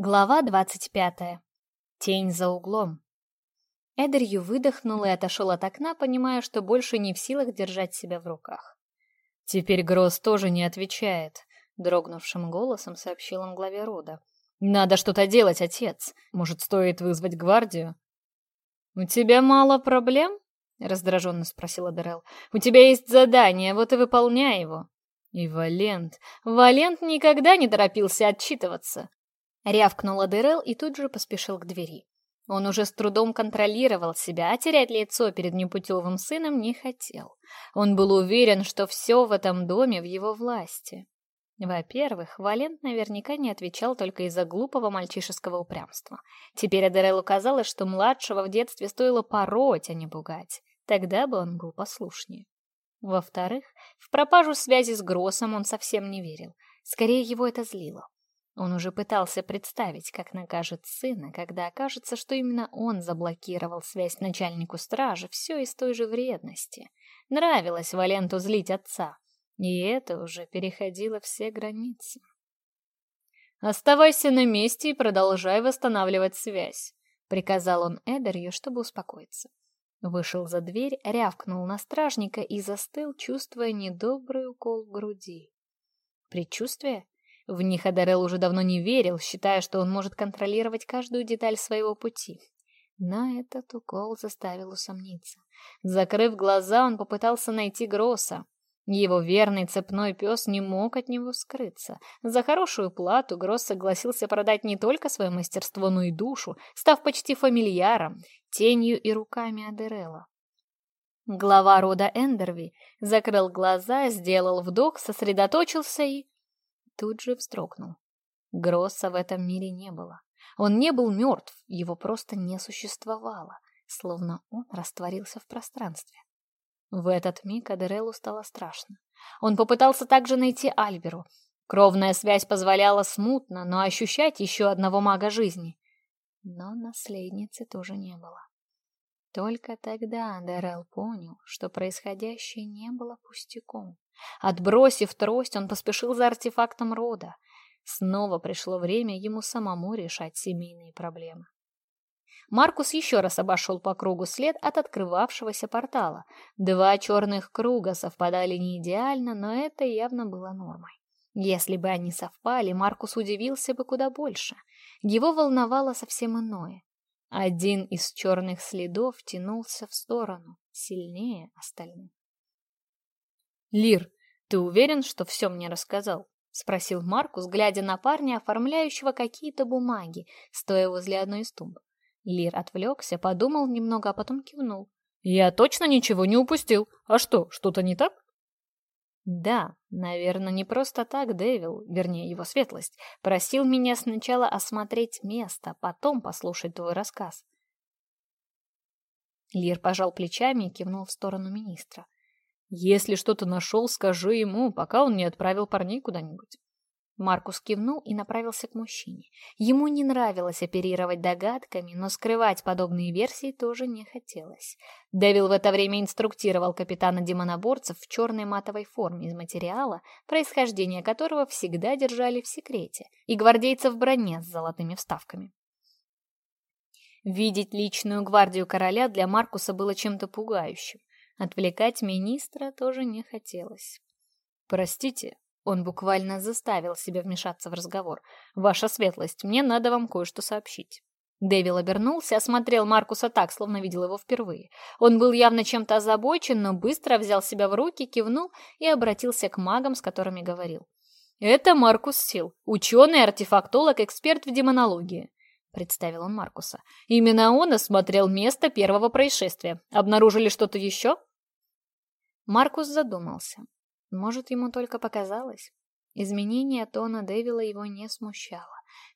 Глава двадцать пятая. Тень за углом. Эдерью выдохнул и отошел от окна, понимая, что больше не в силах держать себя в руках. «Теперь гроз тоже не отвечает», — дрогнувшим голосом сообщил он главе рода. «Надо что-то делать, отец. Может, стоит вызвать гвардию?» «У тебя мало проблем?» — раздраженно спросила Дорел. «У тебя есть задание, вот и выполняй его». И Валент... Валент никогда не торопился отчитываться. Рявкнула Дерел и тут же поспешил к двери. Он уже с трудом контролировал себя, а терять лицо перед непутевым сыном не хотел. Он был уверен, что все в этом доме в его власти. Во-первых, Валент наверняка не отвечал только из-за глупого мальчишеского упрямства. Теперь Адерелу казалось, что младшего в детстве стоило пороть, а не пугать. Тогда бы он был послушнее. Во-вторых, в пропажу связи с Гроссом он совсем не верил. Скорее, его это злило. Он уже пытался представить, как накажет сына, когда окажется, что именно он заблокировал связь начальнику стражи, все из той же вредности. Нравилось Валенту злить отца, и это уже переходило все границы. «Оставайся на месте и продолжай восстанавливать связь», — В них Внеходарел уже давно не верил, считая, что он может контролировать каждую деталь своего пути. Но этот укол заставил усомниться. Закрыв глаза, он попытался найти Гросса. Его верный цепной пес не мог от него скрыться. За хорошую плату Гросс согласился продать не только свое мастерство, но и душу, став почти фамильяром, тенью и руками Адерелла. Глава рода Эндерви закрыл глаза, сделал вдох, сосредоточился и тут же вздрогнул. Гросса в этом мире не было. Он не был мертв, его просто не существовало, словно он растворился в пространстве. В этот миг Адереллу стало страшно. Он попытался также найти Альберу. Кровная связь позволяла смутно, но ощущать еще одного мага жизни. Но наследницы тоже не было. Только тогда Андерел понял, что происходящее не было пустяком. Отбросив трость, он поспешил за артефактом рода. Снова пришло время ему самому решать семейные проблемы. Маркус еще раз обошел по кругу след от открывавшегося портала. Два черных круга совпадали не идеально, но это явно было нормой. Если бы они совпали, Маркус удивился бы куда больше. Его волновало совсем иное. Один из черных следов тянулся в сторону, сильнее остальных. «Лир, ты уверен, что все мне рассказал?» — спросил Маркус, глядя на парня, оформляющего какие-то бумаги, стоя возле одной из тумб. Лир отвлекся, подумал немного, а потом кивнул. «Я точно ничего не упустил. А что, что-то не так?» Да, наверное, не просто так Дэвил, вернее, его светлость, просил меня сначала осмотреть место, потом послушать твой рассказ. Лир пожал плечами и кивнул в сторону министра. «Если что-то нашел, скажи ему, пока он не отправил парней куда-нибудь». Маркус кивнул и направился к мужчине. Ему не нравилось оперировать догадками, но скрывать подобные версии тоже не хотелось. Дэвил в это время инструктировал капитана демоноборцев в черной матовой форме из материала, происхождение которого всегда держали в секрете, и гвардейцев в броне с золотыми вставками. Видеть личную гвардию короля для Маркуса было чем-то пугающим. Отвлекать министра тоже не хотелось. «Простите», он буквально заставил себя вмешаться в разговор. «Ваша светлость, мне надо вам кое-что сообщить». Дэвил обернулся, осмотрел Маркуса так, словно видел его впервые. Он был явно чем-то озабочен, но быстро взял себя в руки, кивнул и обратился к магам, с которыми говорил. «Это Маркус Сил, ученый, артефактолог, эксперт в демонологии», — представил он Маркуса. «Именно он осмотрел место первого происшествия. Обнаружили что-то еще?» Маркус задумался. Может, ему только показалось. Изменение тона Дэвила его не смущало.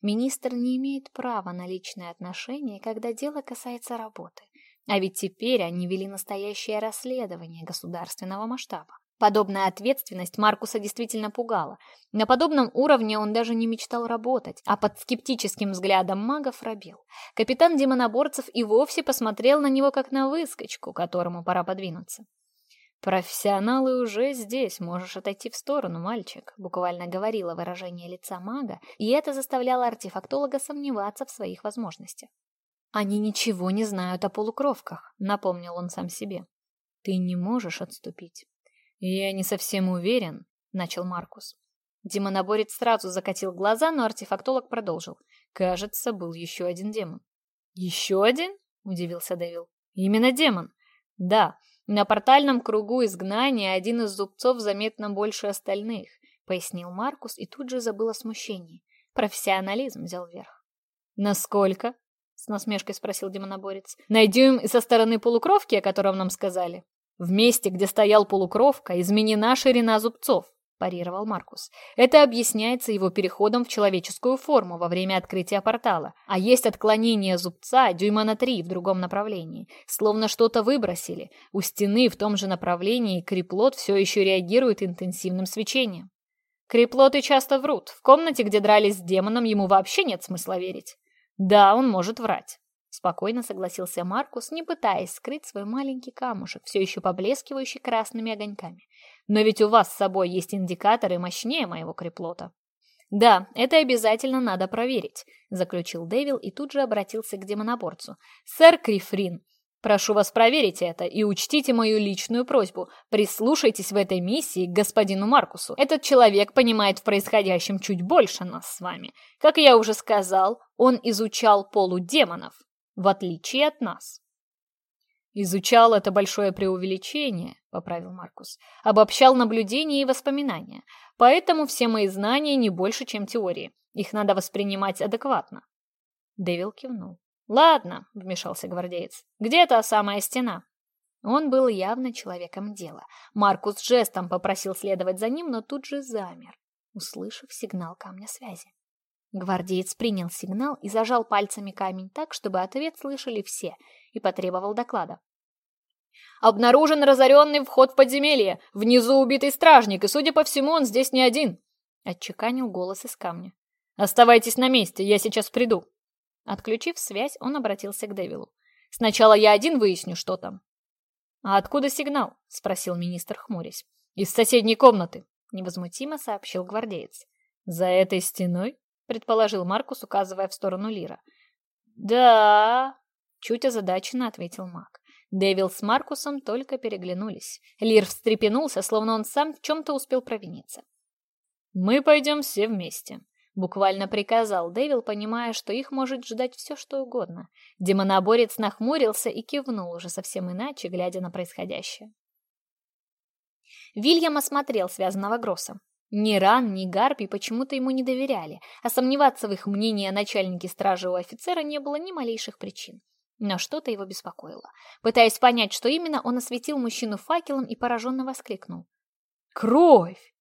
Министр не имеет права на личные отношения, когда дело касается работы. А ведь теперь они вели настоящее расследование государственного масштаба. Подобная ответственность Маркуса действительно пугала. На подобном уровне он даже не мечтал работать, а под скептическим взглядом магов робил. Капитан демоноборцев и вовсе посмотрел на него как на выскочку, которому пора подвинуться. «Профессионалы уже здесь, можешь отойти в сторону, мальчик», — буквально говорило выражение лица мага, и это заставляло артефактолога сомневаться в своих возможностях. «Они ничего не знают о полукровках», — напомнил он сам себе. «Ты не можешь отступить». «Я не совсем уверен», — начал Маркус. Демоноборец сразу закатил глаза, но артефактолог продолжил. «Кажется, был еще один демон». «Еще один?» — удивился Дэвил. «Именно демон». «Да, на портальном кругу изгнания один из зубцов заметно больше остальных, пояснил Маркус и тут же забыл о смущении. Профессионализм взял верх. Насколько? С насмешкой спросил демоноборец. Найдем и со стороны полукровки, о котором нам сказали. В месте, где стоял полукровка, изменена ширина зубцов парировал Маркус. Это объясняется его переходом в человеческую форму во время открытия портала. А есть отклонение зубца дюйма на три в другом направлении. Словно что-то выбросили. У стены в том же направлении креплот все еще реагирует интенсивным свечением. Креплоты часто врут. В комнате, где дрались с демоном, ему вообще нет смысла верить. Да, он может врать. Спокойно согласился Маркус, не пытаясь скрыть свой маленький камушек, все еще поблескивающий красными огоньками. Но ведь у вас с собой есть индикаторы мощнее моего креплота. Да, это обязательно надо проверить, заключил Дэвил и тут же обратился к демоноборцу. Сэр Крифрин, прошу вас проверить это и учтите мою личную просьбу. Прислушайтесь в этой миссии к господину Маркусу. Этот человек понимает в происходящем чуть больше нас с вами. Как я уже сказал, он изучал полудемонов в Изучал это большое преувеличение», — поправил Маркус. «Обобщал наблюдения и воспоминания. Поэтому все мои знания не больше, чем теории. Их надо воспринимать адекватно». Дэвил кивнул. «Ладно», — вмешался гвардеец. «Где та самая стена?» Он был явно человеком дела. Маркус жестом попросил следовать за ним, но тут же замер, услышав сигнал камня связи. Гвардеец принял сигнал и зажал пальцами камень так, чтобы ответ слышали все, и потребовал доклада. «Обнаружен разоренный вход в подземелье! Внизу убитый стражник, и, судя по всему, он здесь не один!» — отчеканил голос из камня. «Оставайтесь на месте, я сейчас приду!» Отключив связь, он обратился к Девилу. «Сначала я один выясню, что там». «А откуда сигнал?» — спросил министр, хмурясь. «Из соседней комнаты», — невозмутимо сообщил гвардеец. «За этой стеной?» предположил Маркус, указывая в сторону Лира. «Да...» — чуть озадаченно ответил маг. Дэвил с Маркусом только переглянулись. Лир встрепенулся, словно он сам в чем-то успел провиниться. «Мы пойдем все вместе», — буквально приказал Дэвил, понимая, что их может ждать все, что угодно. Демоноборец нахмурился и кивнул уже совсем иначе, глядя на происходящее. Вильям осмотрел связанного Гросса. Ни Ран, ни Гарпи почему-то ему не доверяли, а сомневаться в их мнении о начальнике стражи у офицера не было ни малейших причин. Но что-то его беспокоило. Пытаясь понять, что именно, он осветил мужчину факелом и пораженно воскликнул. «Кровь!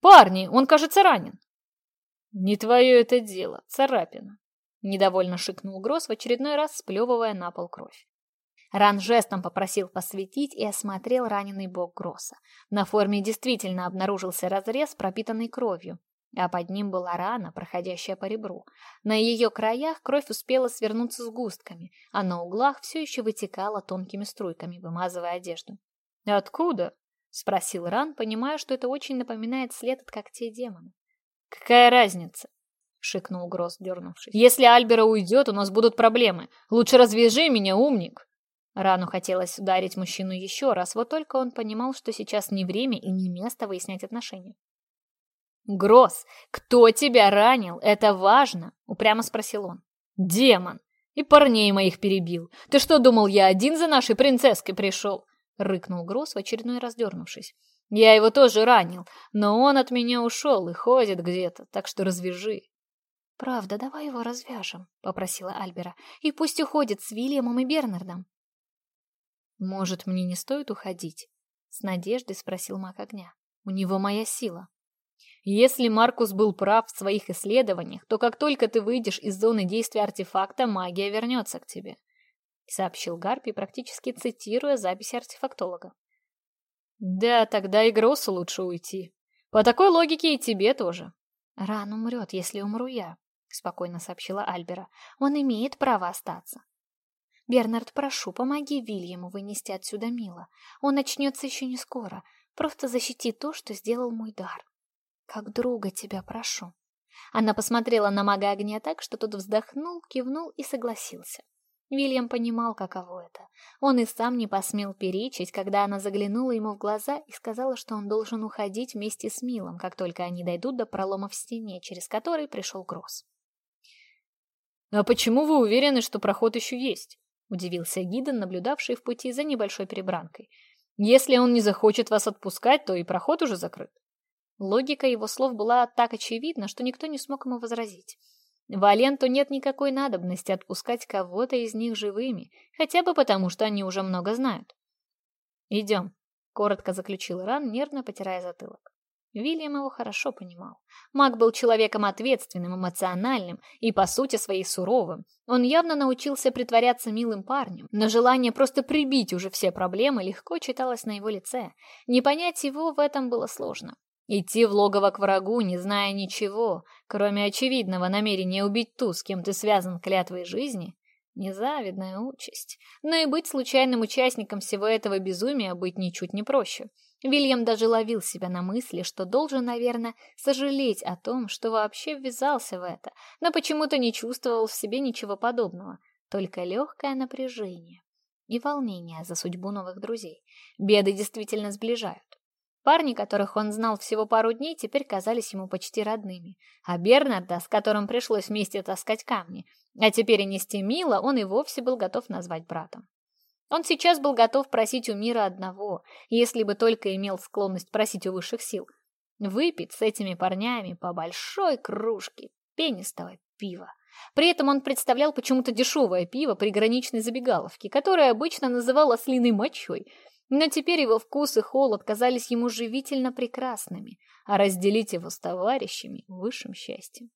Парни, он, кажется, ранен!» «Не твое это дело, царапина!» Недовольно шикнул Гросс в очередной раз, сплевывая на пол кровь. Ран жестом попросил посветить и осмотрел раненый бок Гросса. На форме действительно обнаружился разрез, пропитанный кровью, а под ним была рана, проходящая по ребру. На ее краях кровь успела свернуться сгустками, а на углах все еще вытекала тонкими струйками, вымазывая одежду. «Откуда?» — спросил Ран, понимая, что это очень напоминает след от когтей демона. «Какая разница?» — шикнул Гросс, дернувшись. «Если Альбера уйдет, у нас будут проблемы. Лучше развяжи меня, умник!» Рану хотелось ударить мужчину еще раз, вот только он понимал, что сейчас не время и не место выяснять отношения. «Гросс, кто тебя ранил? Это важно!» — упрямо спросил он. «Демон! И парней моих перебил! Ты что, думал, я один за нашей принцесской пришел?» — рыкнул Гросс, в очередной раз дернувшись. «Я его тоже ранил, но он от меня ушел и ходит где-то, так что развяжи». «Правда, Может, мне не стоит уходить?» С надеждой спросил маг огня. «У него моя сила». «Если Маркус был прав в своих исследованиях, то как только ты выйдешь из зоны действия артефакта, магия вернется к тебе», сообщил Гарпи, практически цитируя записи артефактолога. «Да, тогда и Гроссу лучше уйти. По такой логике и тебе тоже». «Ран умрет, если умру я», — спокойно сообщила Альбера. «Он имеет право остаться». Бернард прошу, помоги Вильяму вынести отсюда Мила. Он очнется еще не скоро. Просто защити то, что сделал мой дар. Как друга тебя прошу. Она посмотрела на мага огня так, что тот вздохнул, кивнул и согласился. Вильям понимал, каково это. Он и сам не посмел перечить, когда она заглянула ему в глаза и сказала, что он должен уходить вместе с Милом, как только они дойдут до пролома в стене, через который пришел Гросс. «А почему вы уверены, что проход еще есть?» Удивился Гиден, наблюдавший в пути за небольшой перебранкой. Если он не захочет вас отпускать, то и проход уже закрыт. Логика его слов была так очевидна, что никто не смог ему возразить. Валенту нет никакой надобности отпускать кого-то из них живыми, хотя бы потому, что они уже много знают. «Идем», — коротко заключил Ран, нервно потирая затылок. Вильям его хорошо понимал. Мак был человеком ответственным, эмоциональным и, по сути, своей суровым. Он явно научился притворяться милым парнем, но желание просто прибить уже все проблемы легко читалось на его лице. Не понять его в этом было сложно. Идти в логово к врагу, не зная ничего, кроме очевидного намерения убить ту, с кем ты связан клятвой жизни, незавидная участь. Но и быть случайным участником всего этого безумия быть ничуть не проще. — Вильям даже ловил себя на мысли, что должен, наверное, сожалеть о том, что вообще ввязался в это, но почему-то не чувствовал в себе ничего подобного, только легкое напряжение и волнение за судьбу новых друзей. Беды действительно сближают. Парни, которых он знал всего пару дней, теперь казались ему почти родными. А Бернарда, с которым пришлось вместе таскать камни, а теперь и нести Мила, он и вовсе был готов назвать братом. Он сейчас был готов просить у мира одного, если бы только имел склонность просить у высших сил. Выпить с этими парнями по большой кружке пенистого пива. При этом он представлял почему-то дешевое пиво приграничной забегаловки, которое обычно называл ослиной мочой – но теперь его вкус и холод казались ему живительно прекрасными, а разделить его с товарищами — высшим счастьем.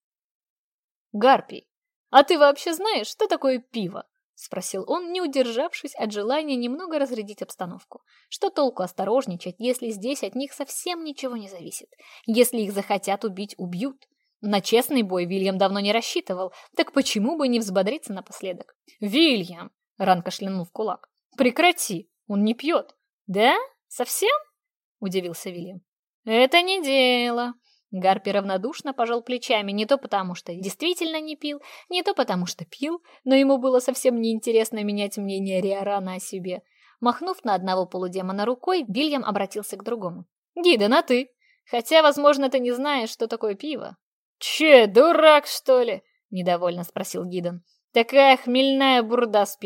«Гарпий, а ты вообще знаешь, что такое пиво?» — Спросил он, не удержавшись от желания немного разрядить обстановку. Что толку осторожничать, если здесь от них совсем ничего не зависит? Если их захотят убить, убьют. На честный бой Вильям давно не рассчитывал, так почему бы не взбодриться напоследок? «Вильям!» — Ран кашлянул в кулак. «Прекрати! Он не пьет!» «Да? Совсем?» — удивился Вильям. «Это не дело!» Гарпи равнодушно пожал плечами, не то потому, что действительно не пил, не то потому, что пил, но ему было совсем неинтересно менять мнение Риорана о себе. Махнув на одного полудемона рукой, Вильям обратился к другому. «Гида, на ты! Хотя, возможно, ты не знаешь, что такое пиво». «Че, дурак, что ли?» — недовольно спросил Гидон. «Такая хмельная бурда с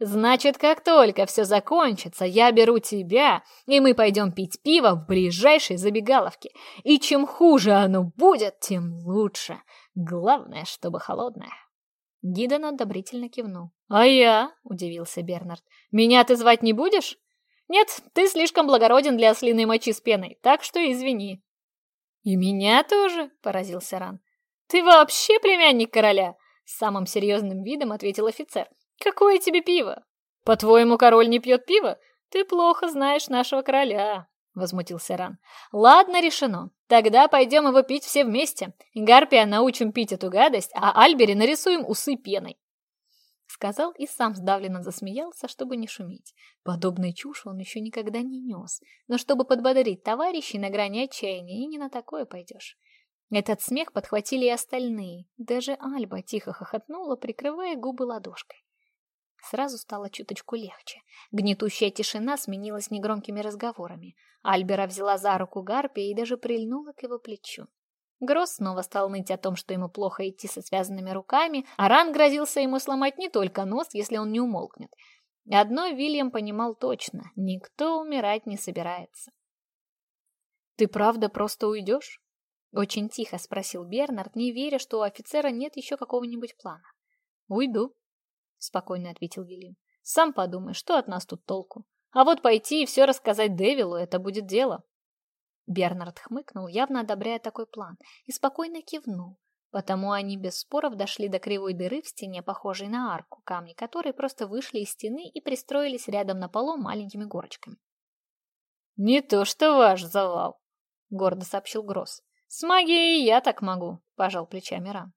Значит, как только все закончится, я беру тебя, и мы пойдем пить пиво в ближайшей забегаловке. И чем хуже оно будет, тем лучше. Главное, чтобы холодное». Гидон одобрительно кивнул. «А я?» — удивился Бернард. «Меня ты звать не будешь?» «Нет, ты слишком благороден для ослиной мочи с пеной, так что извини». «И меня тоже?» — поразился Ран. «Ты вообще племянник короля?» — с самым серьезным видом ответил офицер. Какое тебе пиво? По-твоему, король не пьет пиво? Ты плохо знаешь нашего короля», — возмутился Ран. «Ладно, решено. Тогда пойдем его пить все вместе. Гарпия научим пить эту гадость, а Альбери нарисуем усы пеной». Сказал и сам сдавленно засмеялся, чтобы не шуметь. Подобной чушь он еще никогда не нес. Но чтобы подбодрить товарищей на грани отчаяния, и не на такое пойдешь. Этот смех подхватили и остальные. Даже Альба тихо хохотнула, прикрывая губы ладошкой. Сразу стало чуточку легче. Гнетущая тишина сменилась негромкими разговорами. Альбера взяла за руку Гарпия и даже прильнула к его плечу. Гросс снова стал ныть о том, что ему плохо идти со связанными руками, а Ран грозился ему сломать не только нос, если он не умолкнет. Одно Вильям понимал точно — никто умирать не собирается. «Ты правда просто уйдешь?» — очень тихо спросил Бернард, не веря, что у офицера нет еще какого-нибудь плана. «Уйду», Спокойно ответил Велим. «Сам подумай, что от нас тут толку? А вот пойти и все рассказать Дэвилу — это будет дело». Бернард хмыкнул, явно одобряя такой план, и спокойно кивнул. Потому они без споров дошли до кривой дыры в стене, похожей на арку, камни которой просто вышли из стены и пристроились рядом на полу маленькими горочками. «Не то что ваш завал», — гордо сообщил Гросс. «С магией я так могу», — пожал плечами Ран.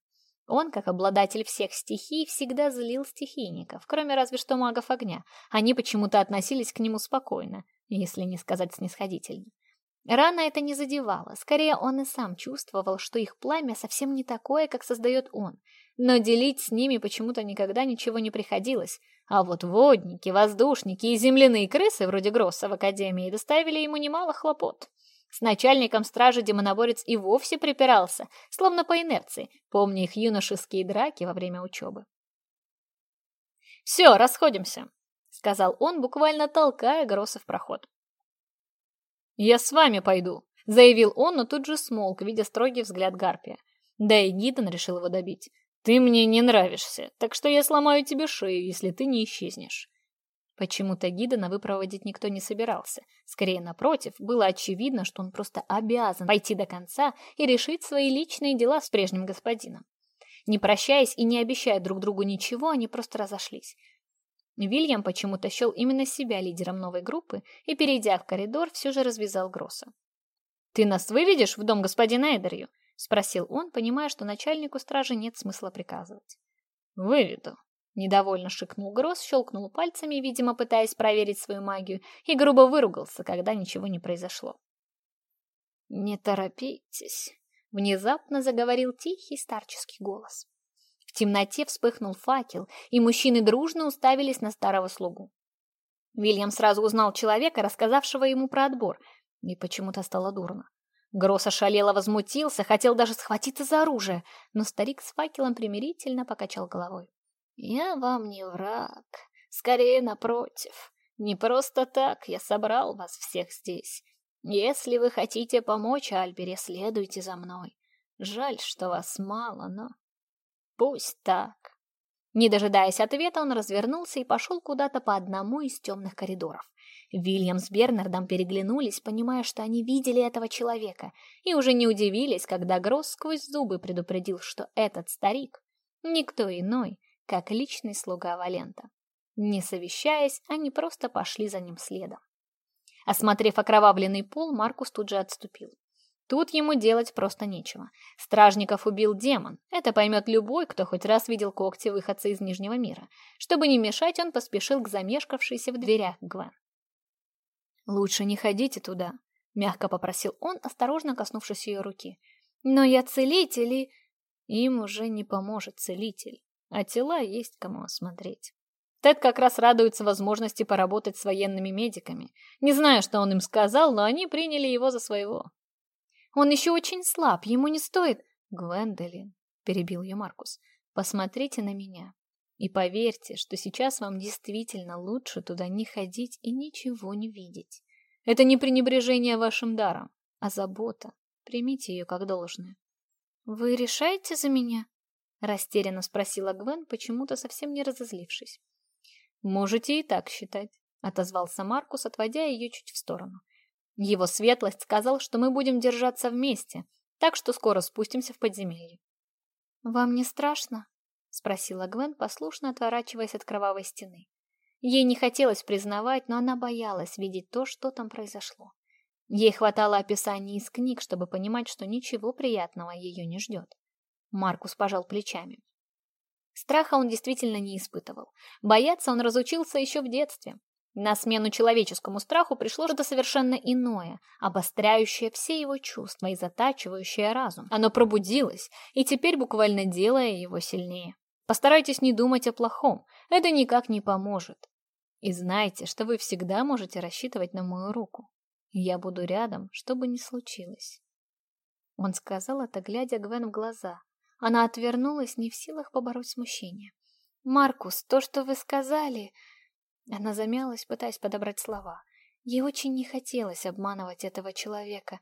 Он, как обладатель всех стихий, всегда злил стихийников, кроме разве что магов огня. Они почему-то относились к нему спокойно, если не сказать снисходительно. Рано это не задевало, скорее он и сам чувствовал, что их пламя совсем не такое, как создает он. Но делить с ними почему-то никогда ничего не приходилось, а вот водники, воздушники и земляные крысы, вроде Гросса в Академии, доставили ему немало хлопот. С С Начальником стражи демоноборец и вовсе припирался, словно по инерции, помня их юношеские драки во время учебы. «Все, расходимся», — сказал он, буквально толкая Гросса в проход. «Я с вами пойду», — заявил он, но тут же смолк, видя строгий взгляд Гарпия. Да и Гидон решил его добить. «Ты мне не нравишься, так что я сломаю тебе шею, если ты не исчезнешь». Почему-то гида на выпроводить никто не собирался. Скорее, напротив, было очевидно, что он просто обязан пойти до конца и решить свои личные дела с прежним господином. Не прощаясь и не обещая друг другу ничего, они просто разошлись. Вильям почему-то счел именно себя лидером новой группы и, перейдя в коридор, все же развязал Гросса. «Ты нас выведешь в дом господина Эдерью?» — спросил он, понимая, что начальнику стражи нет смысла приказывать. «Выведу», недовольно шикнул Гросс, щелкнул пальцами, видимо, пытаясь проверить свою магию, и грубо выругался, когда ничего не произошло. «Не торопитесь», — внезапно заговорил тихий старческий голос. В темноте вспыхнул факел, и мужчины дружно уставились на старого слугу. Вильям сразу узнал человека, рассказавшего ему про отбор, и почему-то стало дурно. Гросс ошалело возмутился, хотел даже схватиться за оружие, но старик с факелом примирительно покачал головой. Я вам не враг. Скорее, напротив. Не просто так я собрал вас всех здесь. Если вы хотите помочь Альбере, следуйте за мной. Жаль, что вас мало, но... Пусть так. Не дожидаясь ответа, он развернулся и пошел куда-то по одному из темных коридоров. Вильям с Бернардом переглянулись, понимая, что они видели этого человека, и уже не удивились, когда Гросс сквозь зубы предупредил, что этот старик — никто иной, как личный слуга Валента. Не совещаясь, они просто пошли за ним следом. Осмотрев окровавленный пол, Маркус тут же отступил. Тут ему делать просто нечего. Стражников убил демон. Это поймет любой, кто хоть раз видел когти выходца из Нижнего мира. Чтобы не мешать, он поспешил к замешкавшейся в дверях Гвен. «Лучше не ходите туда», — мягко попросил он, осторожно коснувшись ее руки. «Но я целитель и...» «Им уже не поможет целитель», а тела есть кому осмотреть. Тед как раз радуется возможности поработать с военными медиками. Не знаю, что он им сказал, но они приняли его за своего. «Он еще очень слаб, ему не стоит...» «Гвендолин», — перебил ее Маркус, — «посмотрите на меня. И поверьте, что сейчас вам действительно лучше туда не ходить и ничего не видеть. Это не пренебрежение вашим даром, а забота. Примите ее как должное». «Вы решаете за меня?» растерянно спросила Гвен, почему-то совсем не разозлившись. «Можете и так считать», — отозвался Маркус, отводя ее чуть в сторону. Его светлость сказал, что мы будем держаться вместе, так что скоро спустимся в подземелье. «Вам не страшно?» — спросила Гвен, послушно отворачиваясь от кровавой стены. Ей не хотелось признавать, но она боялась видеть то, что там произошло. Ей хватало описаний из книг, чтобы понимать, что ничего приятного ее не ждет. Маркус пожал плечами. Страха он действительно не испытывал. Бояться он разучился еще в детстве. На смену человеческому страху пришло что-то совершенно иное, обостряющее все его чувства и затачивающее разум. Оно пробудилось, и теперь буквально делая его сильнее. Постарайтесь не думать о плохом, это никак не поможет. И знайте, что вы всегда можете рассчитывать на мою руку. Я буду рядом, что бы ни случилось. Он сказал это, глядя Гвен в глаза, Она отвернулась, не в силах побороть смущение. «Маркус, то, что вы сказали...» Она замялась, пытаясь подобрать слова. Ей очень не хотелось обманывать этого человека,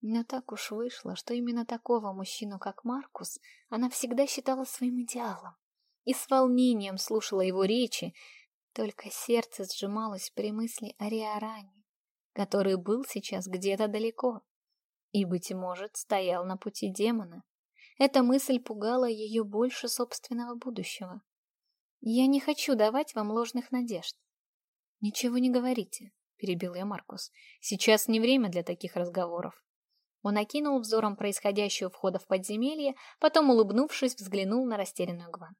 но так уж вышло, что именно такого мужчину, как Маркус, она всегда считала своим идеалом. И с волнением слушала его речи, только сердце сжималось при мысли о Риоране, который был сейчас где-то далеко и, быть может, стоял на пути демона. Эта мысль пугала ее больше собственного будущего. Я не хочу давать вам ложных надежд. Ничего не говорите, перебил я Маркус. Сейчас не время для таких разговоров. Он окинул взором происходящего входа в подземелье, потом, улыбнувшись, взглянул на растерянную Гван.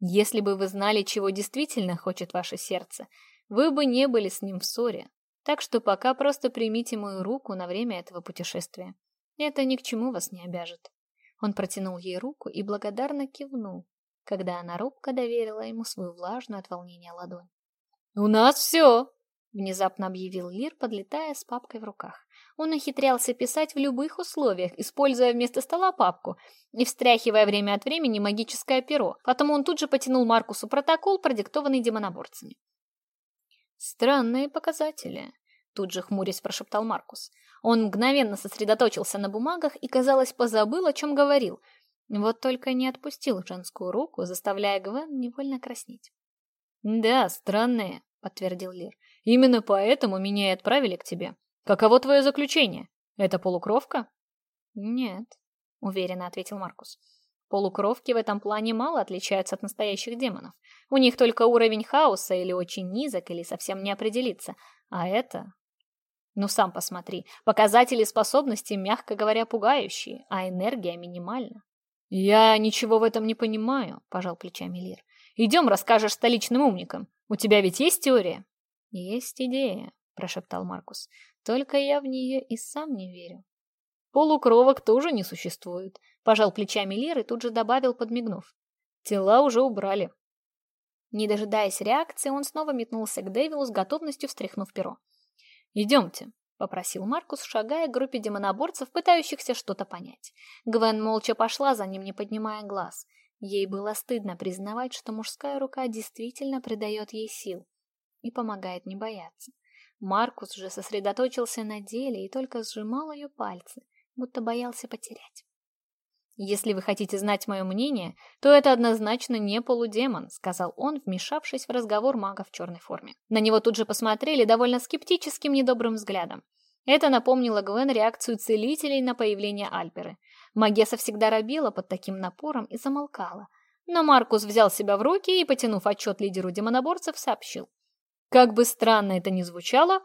«Если бы вы знали, чего действительно хочет ваше сердце, вы бы не были с ним в ссоре. Так что пока просто примите мою руку на время этого путешествия. Это ни к чему вас не обяжет». Он протянул ей руку и благодарно кивнул, когда она робко доверила ему свою влажную от волнения ладонь. «У нас все!» — внезапно объявил Лир, подлетая с папкой в руках. Он ухитрялся писать в любых условиях, используя вместо стола папку и встряхивая время от времени магическое перо. Потом он тут же потянул Маркусу протокол, продиктованный демоноборцами. «Странные показатели», тут же хмурясь прошептал Маркус. Он мгновенно сосредоточился на бумагах и, казалось, позабыл, о чем говорил. Вот только не отпустил женскую руку, заставляя Гвен невольно краснеть. «Да, странные», — подтвердил Лир. Именно поэтому меня и отправили к тебе. Каково твое заключение? Это полукровка? Нет, уверенно ответил Маркус. Полукровки в этом плане мало отличаются от настоящих демонов. У них только уровень хаоса или очень низок, или совсем не определится. А это... Ну, сам посмотри. Показатели способностей, мягко говоря, пугающие, а энергия минимальна. «Я ничего в этом не понимаю», — пожал плечами Лир. «Идем, расскажешь столичным умникам. У тебя ведь есть теория?» «Есть идея», — прошептал Маркус. «Только я в нее и сам не верю». «Полукровок тоже не существует», — пожал плечами Лир и тут же добавил, подмигнув. «Тела уже убрали». Не дожидаясь реакции, он снова метнулся к Дэвилу с готовностью встряхнув перо. «Идемте», — попросил Маркус, шагая к группе демоноборцев, пытающихся что-то понять. Гвен молча пошла за ним, не поднимая глаз. Ей было стыдно признавать, что мужская рука действительно придает ей сил и помогает не бояться. Маркус же сосредоточился на деле и только сжимал ее пальцы, будто боялся потерять. «Если вы хотите знать мое мнение, то это однозначно не полудемон», сказал он, вмешавшись в разговор мага в черной форме. На него тут же посмотрели довольно скептическим недобрым взглядом. Это напомнило Гвен реакцию целителей на появление Альперы. Магеса всегда робила под таким напором и замолкала. Но Маркус взял себя в руки и, потянув отчет лидеру демоноборцев, сообщил. Как бы странно это ни звучало,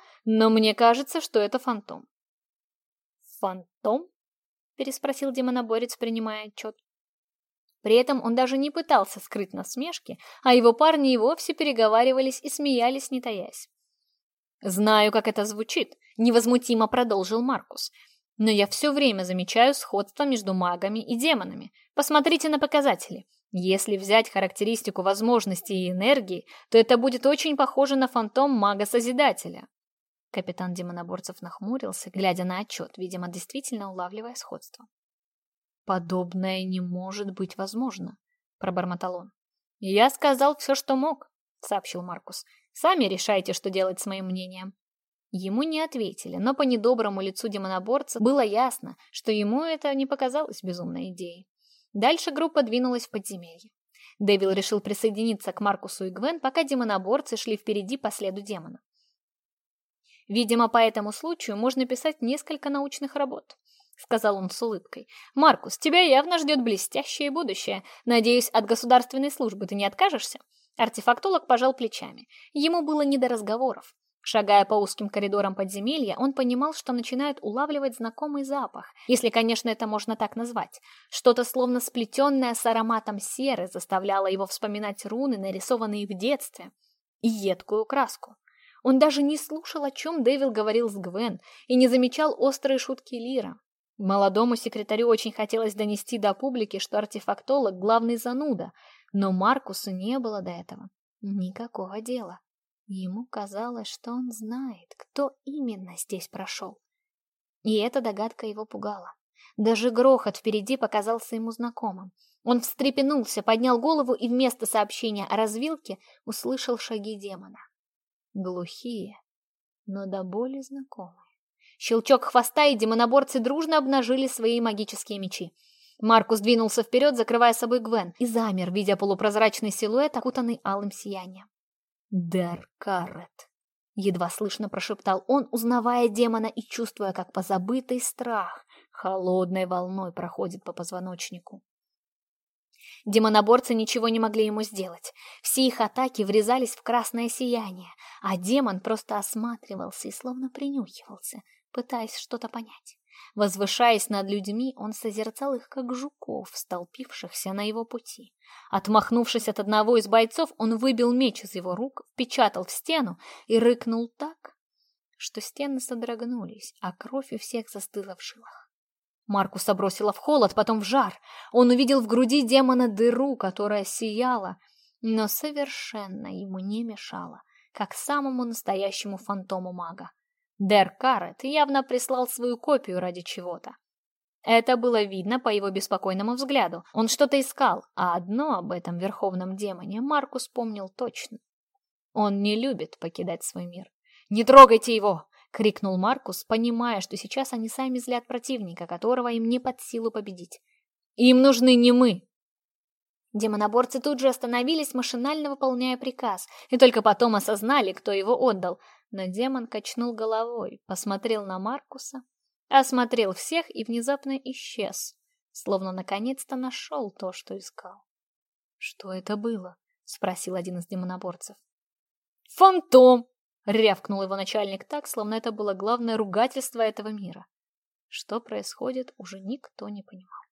но мне кажется, что это фантом. «Фантом?» — переспросил демоноборец, принимая отчет. При этом он даже не пытался скрыть насмешки, а его парни и вовсе переговаривались и смеялись, не таясь. «Знаю, как это звучит», — невозмутимо продолжил Маркус. «Но я все время замечаю сходство между магами и демонами. Посмотрите на показатели. Если взять характеристику возможностей и энергии, то это будет очень похоже на фантом мага-созидателя. капитан Демоноборцев нахмурился, глядя на отчет. Видимо, действительно улавливая сходство. «Подобное не может быть возможно», — пробормотал он. «Я сказал все, что мог», — сообщил Маркус. «Сами решайте, что делать с моим мнением». Ему не ответили, но по недоброму лицу демоноборца было ясно, что ему это не показалось безумной идеей. Дальше группа двинулась в подземелье. Дэвил решил присоединиться к Маркусу и Гвен, пока демоноборцы шли впереди по следу демона. Видимо, по этому случаю можно писать несколько научных работ. Сказал он с улыбкой. «Маркус, тебя явно ждет блестящее будущее. Надеюсь, от государственной службы ты не откажешься?» Артефактолог пожал плечами. Ему было не до разговоров. Шагая по узким коридорам подземелья, он понимал, что начинает улавливать знакомый запах, если, конечно, это можно так назвать. Что-то словно сплетенное с ароматом серы заставляло его вспоминать руны, нарисованные в детстве, и едкую краску. Он даже не слушал, о чем Дэвил говорил с Гвен, и не замечал острые шутки Лира. Молодому секретарю очень хотелось донести до публики, что артефактолог — главный зануда, но Маркусу не было до этого никакого дела. Ему казалось, что он знает, кто именно здесь прошел. И эта догадка его пугала. Даже грохот впереди показался ему знакомым. Он встрепенулся, поднял голову и вместо сообщения о развилке услышал шаги демона. глухие, но до боли знакомые. Щелчок хвоста, и демоноборцы дружно обнажили свои магические мечи. Маркус двинулся вперед, закрывая собой Гвен, и замер, видя полупрозрачный силуэт, окутанный алым сиянием. «Дер Каррет», — едва слышно прошептал он, узнавая демона и чувствуя, как позабытый страх холодной волной проходит по позвоночнику. Демоноборцы ничего не могли ему сделать. Все их атаки врезались в красное сияние, а демон просто осматривался и словно принюхивался, пытаясь что-то понять. Возвышаясь над людьми, он созерцал их, как жуков, столпившихся на его пути. Отмахнувшись от одного из бойцов, он выбил меч из его рук, впечатал в стену и рыкнул так, что стены содрогнулись, а кровь у всех застыла в жилах. Маркуса бросила в холод, потом в жар. Он увидел в груди демона дыру, которая сияла, но совершенно ему не мешала, как самому настоящему фантому мага. Дер Карет явно прислал свою копию ради чего-то. Это было видно по его беспокойному взгляду. Он что-то искал, а одно об этом верховном демоне Маркус помнил точно. Он не любит покидать свой мир. «Не трогайте его!» — крикнул Маркус, понимая, что сейчас они сами злят противника, которого им не под силу победить. «Им нужны не мы!» Демоноборцы тут же остановились, машинально выполняя приказ, и только потом осознали, кто его отдал. Но демон качнул головой, посмотрел на Маркуса, осмотрел всех и внезапно исчез, словно наконец-то нашел то, что искал. «Что это было?» — спросил один из демоноборцев. «Фантом!» — рявкнул его начальник так, словно это было главное ругательство этого мира. Что происходит, уже никто не понимал.